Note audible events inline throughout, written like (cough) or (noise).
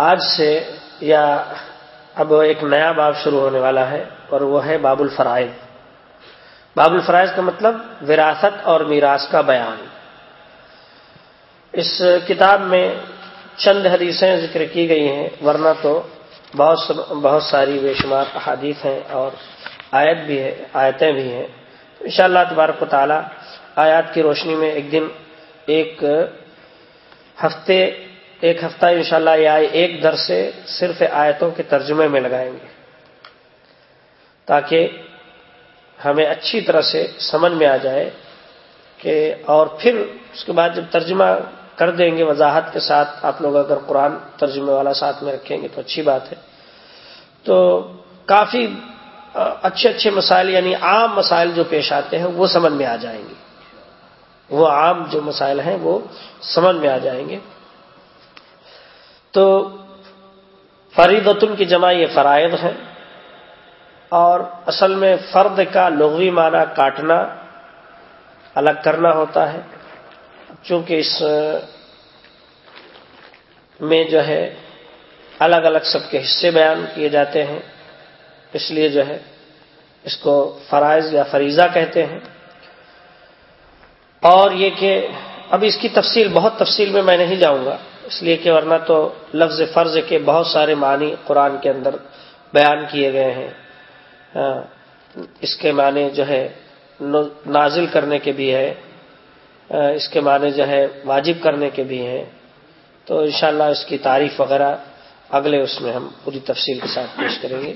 آج سے یا اب ایک نیا باب شروع ہونے والا ہے اور وہ ہے باب الفرائض۔ باب الفرائض کا مطلب وراثت اور میراث کا بیان۔ اس کتاب میں چند حدیثیں ذکر کی گئی ہیں، ورنہ تو بہت بہت ساری بے شمار احادیث ہیں اور آیت بھی ہے، آیتیں بھی ہیں۔ ان شاء اللہ تبارک و تعالی آیات کی روشنی میں ایک دن، ایک ہفتے ایک ہفتہ انشاءاللہ یا ایک در سے صرف آیتوں کے ترجمے میں لگائیں گے۔ تاکہ ہمیں اچھی طرح سے سمجھ میں آ جائے کہ اور پھر اس کے بعد جب ترجمہ کر دیں گے وضاحت کے ساتھ، آپ لوگ اگر قرآن ترجمے والا ساتھ میں رکھیں گے تو اچھی بات ہے۔ تو کافی اچھے اچھے مسائل یعنی عام مسائل جو پیش آتے ہیں، وہ سمجھ میں آ جائیں گے۔ وہ عام جو مسائل ہیں، وہ سمجھ میں آ جائیں گے۔ تو فریدتن کی جمع یہ فرائض ہے اور اصل میں فرد کا لغوی معنی کاٹنا، الگ کرنا ہوتا ہے۔ چونکہ اس میں جو ہے الگ الگ سب کے حصے بیان کیے جاتے ہیں، اس لیے جو ہے اس کو فرائض یا فریضہ کہتے ہیں۔ اور یہ کہ اب اس کی تفصیل، بہت تفصیل میں میں نہیں جاؤں گا۔ اس لیے کہ ورنہ تو لفظ فرض کے بہت سارے معنی قرآن کے اندر بیان کیے گئے ہیں۔ ہاں، اس کے معنی جو ہے نازل کرنے کے بھی ہے اس کے معنی جو ہے واجب کرنے کے بھی ہیں۔ تو انشاءاللہ اس کی تعریف وغیرہ اگلے اس میں ہم پوری تفصیل کے ساتھ پیش کریں گے۔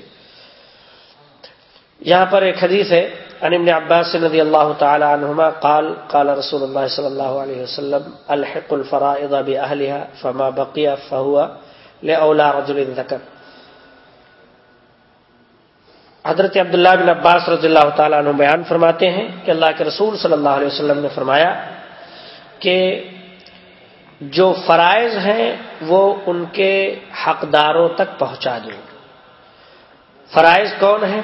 یہاں پر ایک حدیث ہے۔ عن ابن عباس رضی اللہ تعالی عنہما قال قال رسول اللہ صلی اللہ علیہ وسلم، الحق الفرائض باهلها فما بقي فهو لاولى رجل ذكر حضرت عبداللہ بن عباس رضی اللہ تعالیٰ عنہ بیان فرماتے ہیں کہ اللہ کے رسول صلی اللہ علیہ وسلم نے فرمایا کہ جو فرائض ہیں وہ ان کے حقداروں تک پہنچا دو فرائض کون ہیں؟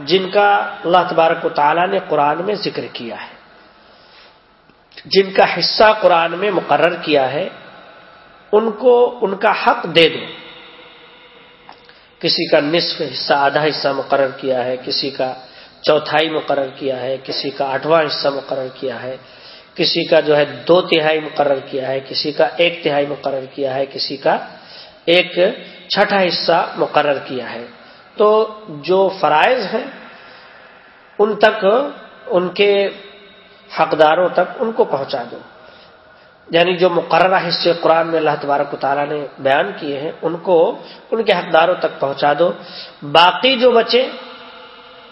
جن کا اللہ تبارک و تعالیٰ نے قرآن میں ذکر کیا ہے۔ جن کا حصہ قرآن میں مقرر کیا ہے، ان کو، ان کا حق دے دو۔ کسی کا نصف حصہ، آدھا حصہ مقرر کیا ہے، کسی کا چوتھائی مقرر کیا ہے، کسی کا آٹھواں حصہ مقرر کیا ہے۔ کسی کا جو ہے دو تہائی مقرر کیا ہے، کسی کا ایک تہائی مقرر کیا ہے، کسی کا ایک چھٹا حصہ مقرر کیا ہے۔ تو جو فرائض ہیں، ان تک، ان کے حقداروں تک ان کو پہنچا دو۔ یعنی جو مقررہ حصے قرآن میں اللہ تبارک و تعالیٰ نے بیان کیے ہیں، ان کو ان کے حقداروں تک پہنچا دو۔ باقی جو بچے،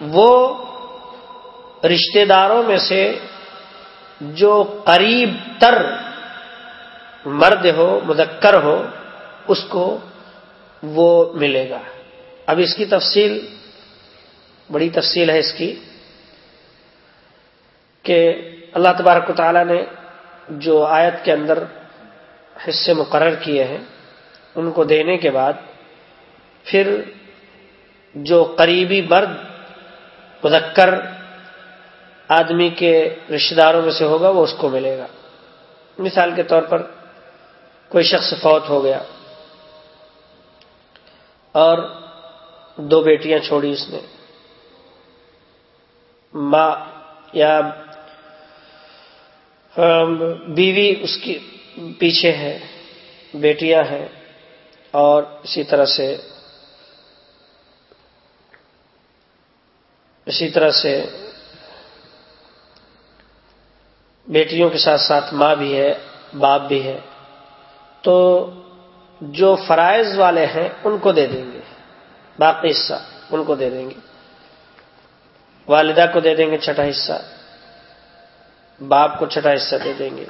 وہ رشتہ داروں میں سے جو قریب تر مرد ہو، مذکر ہو، اس کو وہ ملے گا۔ اب اس کی تفصیل، بڑی تفصیل ہے اس کی، کہ اللہ تبارک و تعالیٰ نے جو آیت کے اندر حصے مقرر کیے ہیں، ان کو دینے کے بعد پھر جو قریبی مرد مذکر آدمی کے رشتے داروں میں سے ہوگا، وہ اس کو ملے گا۔ مثال کے طور پر کوئی شخص فوت ہو گیا اور دو بیٹیاں چھوڑی اس نے۔ ماں یا بیوی اس کی پیچھے ہے، بیٹیاں ہیں اور اسی طرح سے اسی طرح سے بیٹیوں کے ساتھ ساتھ ماں بھی ہے، باپ بھی ہے۔ تو جو فرائض والے ہیں ان کو دے دیں گے۔ باقی حصہ ان کو دے دیں گے۔ والدہ کو دے دیں گے چھٹا حصہ، باپ کو چھٹا حصہ دے دیں گے۔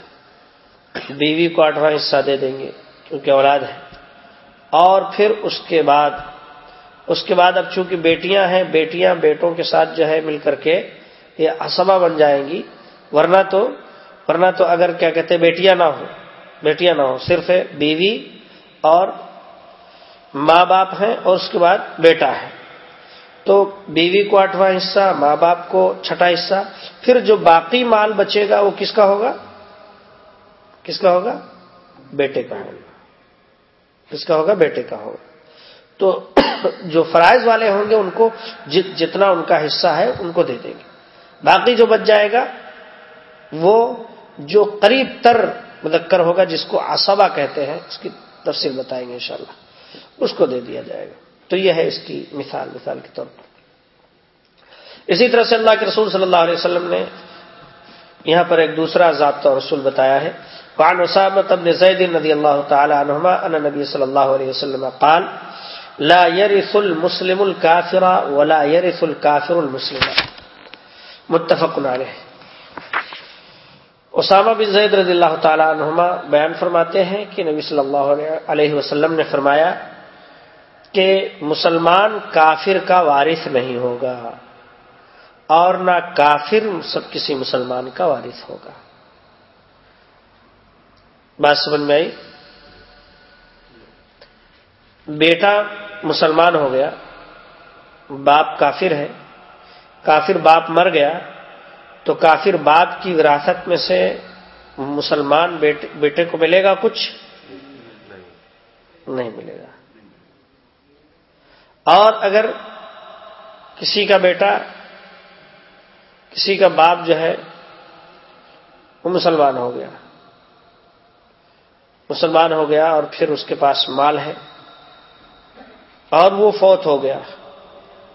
بیوی کو آٹھواں حصہ دے دیں گے کیونکہ اولاد ہے اور پھر اس کے بعد، اس کے بعد اب چونکہ بیٹیاں ہیں، بیٹیاں بیٹوں کے ساتھ جو ہے مل کر کے یہ اسبا بن جائیں گی۔ ورنہ تو ورنہ تو اگر کیا کہتے بیٹیاں نہ ہو بیٹیاں نہ ہو صرف بیوی اور ماں باپ ہیں اور اس کے بعد بیٹا ہے۔ تو بیوی کو آٹھواں حصہ، ماں باپ کو چھٹا حصہ۔ پھر جو باقی مال بچے گا، وہ کس کا ہوگا؟ کس کا ہوگا؟ بیٹے کا ہوگا۔ کس کا ہوگا؟ بیٹے کا ہوگا۔ تو (coughs) جو فرائض والے ہوں گے، ان کو جتنا ان کا حصہ ہے، ان کو دے دیں گے۔ باقی جو بچ جائے گا، وہ جو قریب تر مدکر ہوگا، جس کو آسبا کہتے ہیں، اس کی تفصیل بتائیں گے انشاءاللہ۔ اس کو دے دیا جائے گا۔ تو یہ ہے اس کی مثال مثال کے طور پر۔ اسی طرح سے اللہ کے رسول صلی اللہ علیہ وسلم نے یہاں پر ایک دوسرا ضابطہ رسول بتایا ہے۔ قان وسامت ابن زید رضی اللہ تعالی عنہما ان نبی صلی اللہ علیہ وسلم قال، لا يرث المسلم الكافر ولا يرث الكافر المسلم۔ متفق علیہ۔ اسامہ بن زید رضی اللہ تعالی عنہما بیان فرماتے ہیں کہ نبی صلی اللہ علیہ وسلم نے فرمایا کہ مسلمان کافر کا وارث نہیں ہوگا اور نہ کافر سب کسی مسلمان کا وارث ہوگا۔ بات سمجھ میں آئی؟ بیٹا مسلمان ہو گیا، باپ کافر ہے، کافر باپ مر گیا تو کافر باپ کی وراثت میں سے مسلمان بیٹے بیٹے کو ملے گا کچھ؟ نہیں ملے گا۔ اور اگر کسی کا بیٹا، کسی کا باپ جو ہے، وہ مسلمان ہو گیا۔ مسلمان ہو گیا اور پھر اس کے پاس مال ہے۔ اور وہ فوت ہو گیا۔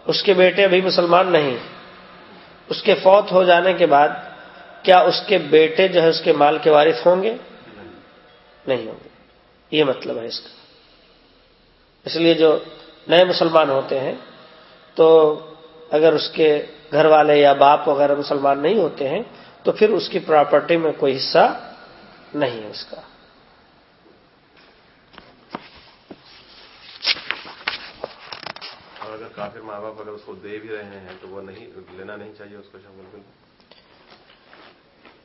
اس کے بیٹے ابھی مسلمان نہیں۔ اس کے فوت ہو جانے کے بعد کیا اس کے بیٹے جو ہے اس کے مال کے وارث ہوں گے؟ نہیں ہوں گے۔ یہ مطلب ہے اس کا۔ اس لیے جو نئے مسلمان ہوتے ہیں، تو اگر اس کے گھر والے یا باپ وغیرہ مسلمان نہیں ہوتے ہیں، تو پھر اس کی پراپرٹی میں کوئی حصہ نہیں ہے اس کا اور اگر کافر ماں باپ اگر اس کو دے بھی رہے ہیں تو وہ نہیں، لینا نہیں چاہیے اس کو بالکل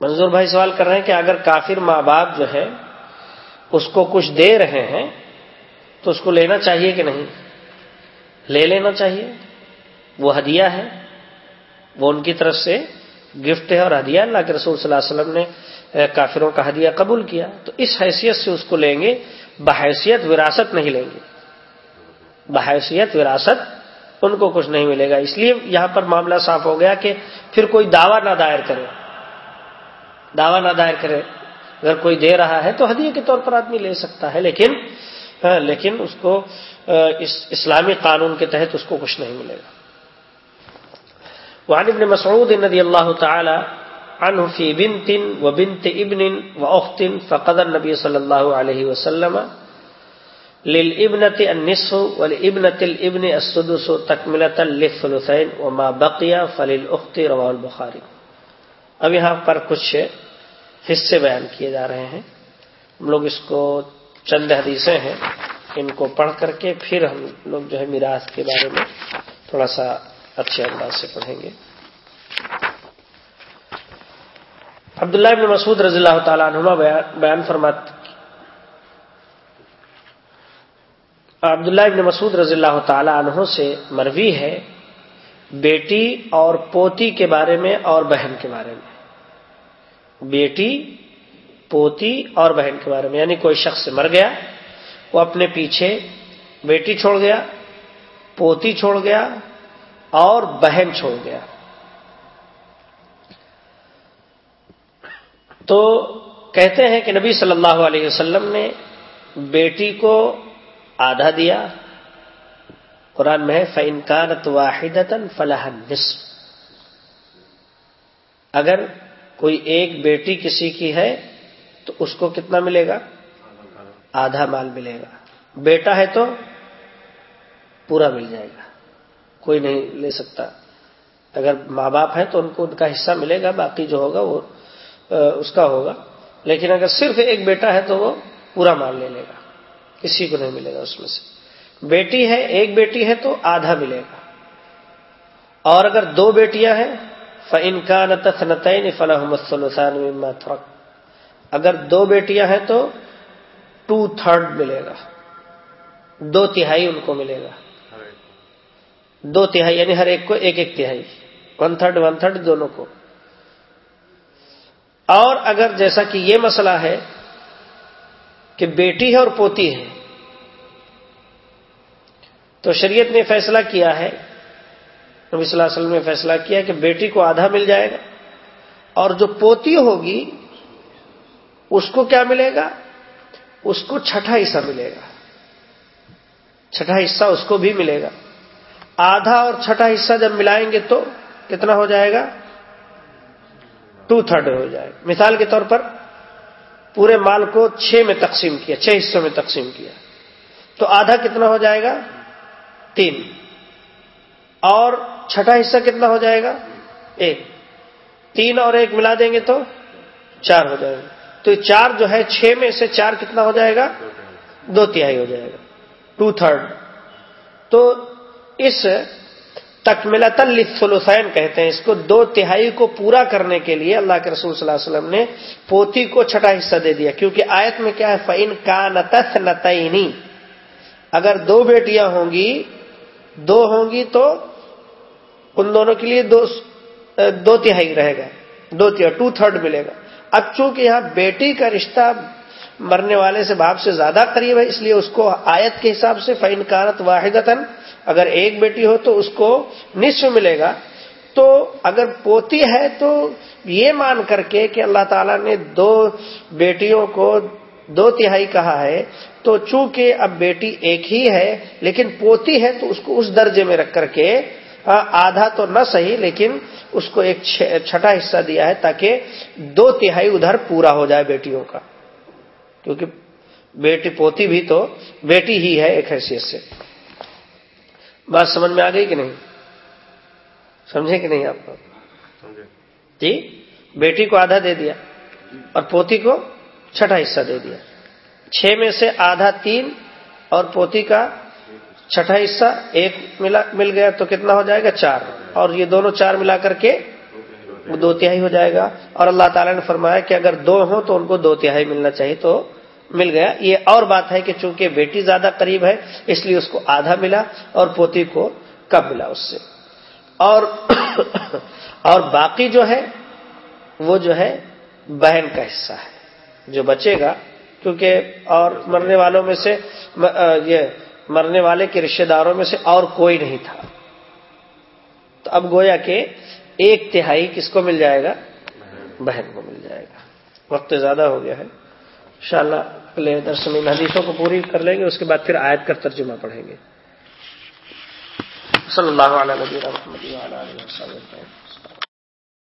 منظور بھائی سوال کر رہے ہیں کہ اگر کافر ماں باپ جو ہے اس کو کچھ دے رہے ہیں تو اس کو لینا چاہیے کہ نہیں؟ لے لینا چاہیے۔ وہ ہدیہ ہے۔ وہ ان کی طرف سے گفٹ ہے اور ہدیہ اللہ کے رسول صلی اللہ علیہ وسلم نے کافروں کا ہدیہ قبول کیا۔ تو اس حیثیت سے اس کو لیں گے، بحیثیت وراثت نہیں لیں گے۔ بحیثیت وراثت ان کو کچھ نہیں ملے گا۔ اس لیے یہاں پر معاملہ صاف ہو گیا کہ پھر کوئی دعویٰ نہ دائر کرے۔ دعویٰ نہ دائر کرے۔ اگر کوئی دے رہا ہے تو ہدیے کے طور پر آدمی لے سکتا ہے، لیکن لیکن اس کو اس اسلامی قانون کے تحت اس کو کچھ نہیں ملے گا۔ وعن ابن مسعود رضی اللہ تعالی عنہ فی بنت و بنت ابن و فقد النبی صلی اللہ علیہ وسلم للابنت النصف ولابنت الابن السدس تکملتا للثلثین وما بقیا فللاخت رواه البخاری اب یہاں پر کچھ حصے بیان کیے جا رہے ہیں۔ ہم لوگ اس کو چند حدیثیں ہیں، ان کو پڑھ کر کے پھر ہم لوگ جو ہے میراث کے بارے میں تھوڑا سا اچھے انداز سے پڑھیں گے۔ عبداللہ ابن مسعود رضی اللہ تعالیٰ عنہ بیان فرمات عبداللہ ابن مسعود رضی اللہ تعالی عنہ سے مروی ہے بیٹی اور پوتی کے بارے میں اور بہن کے بارے میں۔ بیٹی، پوتی اور بہن کے بارے میں یعنی کوئی شخص مر گیا، وہ اپنے پیچھے بیٹی چھوڑ گیا، پوتی چھوڑ گیا اور بہن چھوڑ گیا۔ تو کہتے ہیں کہ نبی صلی اللہ علیہ وسلم نے بیٹی کو آدھا دیا۔ قرآن میں ہے فن کانت واحد فلاح نصف اگر کوئی ایک بیٹی کسی کی ہے، تو اس کو کتنا ملے گا؟ آدھا مال ملے گا۔ بیٹا ہے تو پورا مل جائے گا۔ کوئی نہیں لے سکتا۔ اگر ماں باپ ہیں تو ان کو ان کا حصہ ملے گا، باقی جو ہوگا وہ اس کا ہوگا۔ لیکن اگر صرف ایک بیٹا ہے تو وہ پورا مال لے لے گا۔ کسی کو نہیں ملے گا اس میں سے۔ بیٹی ہے، ایک بیٹی ہے تو آدھا ملے گا۔ اور اگر دو بیٹیاں ہیں فن کا نتخ نتعین فلاح اگر دو بیٹیاں ہیں تو ٹو تھرڈ ملے گا۔ دو تہائی ان کو ملے گا۔ دو تہائی یعنی ہر ایک کو ایک ایک تہائی۔ ون تھرڈ ون تھرڈ دونوں کو۔ اور اگر جیسا کہ یہ مسئلہ ہے کہ بیٹی ہے اور پوتی ہے۔ تو شریعت نے فیصلہ کیا ہے، نبی صلی اللہ علیہ وسلم نے فیصلہ کیا کہ بیٹی کو آدھا مل جائے گا اور جو پوتی ہوگی، اس کو کیا ملے گا؟ اس کو چھٹا حصہ ملے گا۔ چھٹا حصہ اس کو بھی ملے گا۔ آدھا اور چھٹا حصہ جب ملائیں گے تو کتنا ہو جائے گا؟ ٹو تھرڈ ہو جائے۔ گا مثال کے طور پر پورے مال کو چھ میں تقسیم کیا، چھ حصوں میں تقسیم کیا۔ تو آدھا کتنا ہو جائے گا؟ تین۔ اور چھٹا حصہ کتنا ہو جائے گا؟ ایک۔ تین اور ایک ملا دیں گے تو چار ہو جائے گا۔ تو چار جو ہے، چھ میں سے چار کتنا ہو جائے گا؟ دو تہائی ہو جائے گا۔ To third. تو اس تکملا تلفلوسین کہتے ہیں اس کو دو تہائی کو پورا کرنے کے لیے اللہ کے رسول صلی اللہ علیہ وسلم نے پوتی کو چھٹا حصہ دے دیا کیونکہ آیت میں کیا ہے؟ فعین کا نتس نتنی اگر دو بیٹیاں ہوں گی، دو ہوں گی تو ان دونوں کے لیے دو دو تہائی رہے گا، دو تہائی ٹو تھرڈ ملے گا۔ اب چونکہ یہاں بیٹی کا رشتہ مرنے والے سے باپ سے زیادہ قریب ہے، اس لیے اس کو آیت کے حساب سے فعین کانت واحد اگر ایک بیٹی ہو تو اس کو نصف ملے گا۔ تو اگر پوتی ہے تو یہ مان کر کے کہ اللہ تعالیٰ نے دو بیٹیوں کو دو تہائی کہا ہے۔ تو چونکہ اب بیٹی ایک ہی ہے، لیکن پوتی ہے تو اس کو اس درجے میں رکھ کر کے ہاں، آدھا تو نہ صحیح، لیکن اس کو ایک چھٹا حصہ دیا ہے تاکہ دو تہائی ادھر پورا ہو جائے بیٹیوں کا۔ کیونکہ بیٹی پوتی بھی تو بیٹی ہی ہے ایک حیثیت سے۔ بات سمجھ میں آ گئی کہ نہیں؟ سمجھے کہ نہیں آپ کو؟ جی بیٹی کو آدھا دے دیا اور پوتی کو چھٹا حصہ دے دیا۔ چھ میں سے آدھا تین اور پوتی کا چھٹا حصہ ایک ملا مل گیا تو کتنا ہو جائے گا؟ چار۔ اور یہ دونوں چار ملا کر کے دو تہائی ہو جائے گا۔ اور اللہ تعالیٰ نے فرمایا کہ اگر دو ہوں تو ان کو دو تہائی ملنا چاہیے تو مل گیا۔ یہ اور بات ہے کہ چونکہ بیٹی زیادہ قریب ہے، اس لیے اس کو آدھا ملا اور پوتی کو کب ملا اس سے۔ اور (coughs) اور باقی جو ہے، وہ جو ہے بہن کا حصہ ہے، جو بچے گا۔ کیونکہ اور مرنے والوں میں سے یہ مرنے والے کے رشتے داروں میں سے اور کوئی نہیں تھا۔ تو اب گویا کہ ایک تہائی کس کو مل جائے گا؟ بہن کو مل جائے گا۔ وقت زیادہ ہو گیا ہے۔ انشاءاللہ اگلے درس میں حدیثوں کو پوری کر لیں گے، اس کے بعد پھر آیت کر ترجمہ پڑھیں گے۔ صلی اللہ اللہ علیہ وسلم۔